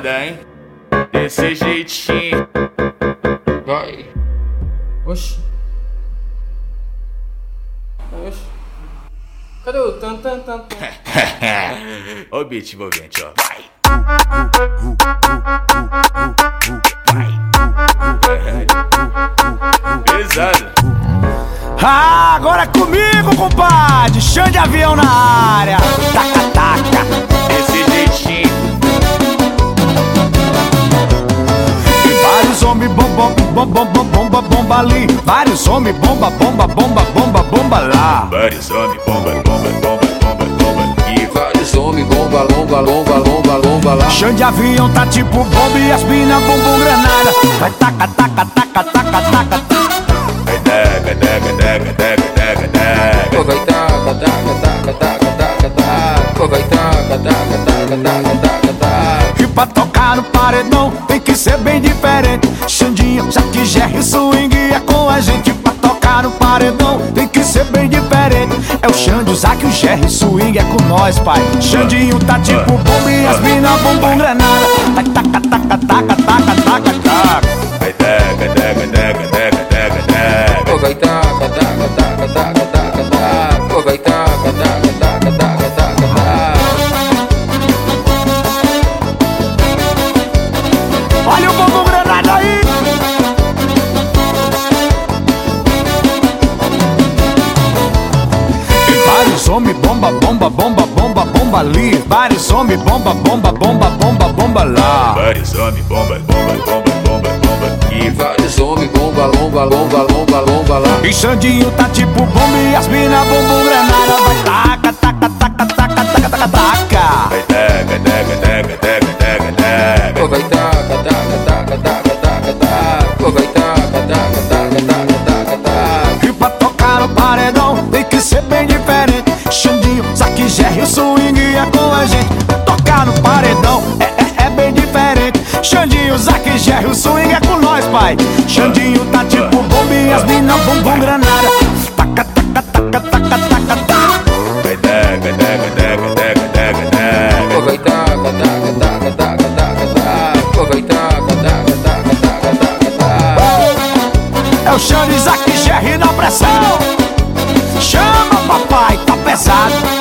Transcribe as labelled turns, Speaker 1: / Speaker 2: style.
Speaker 1: onda, hein? Desse jeitinho.
Speaker 2: Vai. Oxi. Oxi. Cadê o tan tan tan
Speaker 1: o beat envolvente, ó. Vai. Pesado.
Speaker 3: Ah, agora é comigo, compadre. Chão de avião na área. Homens bomba, bomba, bomba, bomba, bomba ali. Vários homens bomba, bomba, bomba, bomba, bomba lá.
Speaker 1: Vários homens, bomba, bomba, bomba, bomba, bomba. E
Speaker 2: Vários homens, bomba, lomba, lomba, lomba, lomba lá.
Speaker 3: Chão de avião tá tipo bomba e as mina bumbum granada. Vai taca, taca, taca, taca, taca, taca.
Speaker 1: vai daga, daga, daga, daga, daga.
Speaker 2: Pô, vai taca, taca, taca, taca, taca, taca. Vai taca, taca, taca, taca, taca, taca.
Speaker 3: E pra tocar no paredão tem que ser bem diferente. Jerry, swing é com nós, pai. Xandinho tá tipo bomba e as mina bumbum granada. Vai taca, taca, taca, E vários homens bomba, bomba, bomba, bomba, bomba ali. Vários homens bomba, bomba, bomba, bomba, bomba lá.
Speaker 1: Vários homens, bomba, bomba, bomba, bomba, bomba. E vai.
Speaker 2: Vários homens, bomba, lomba, lomba, lomba, lomba lá.
Speaker 3: E Xandinho tá tipo bomba e as mina bumbum granada. Jerry, o swing é com nós, pai. Xandinho tá tipo bomba e as mina bumbum granada.
Speaker 2: Taca, taca, taca, taca, taca, taca.
Speaker 3: É o Xande, Zac Jerry na pressão. Chama, papai, tá pesado.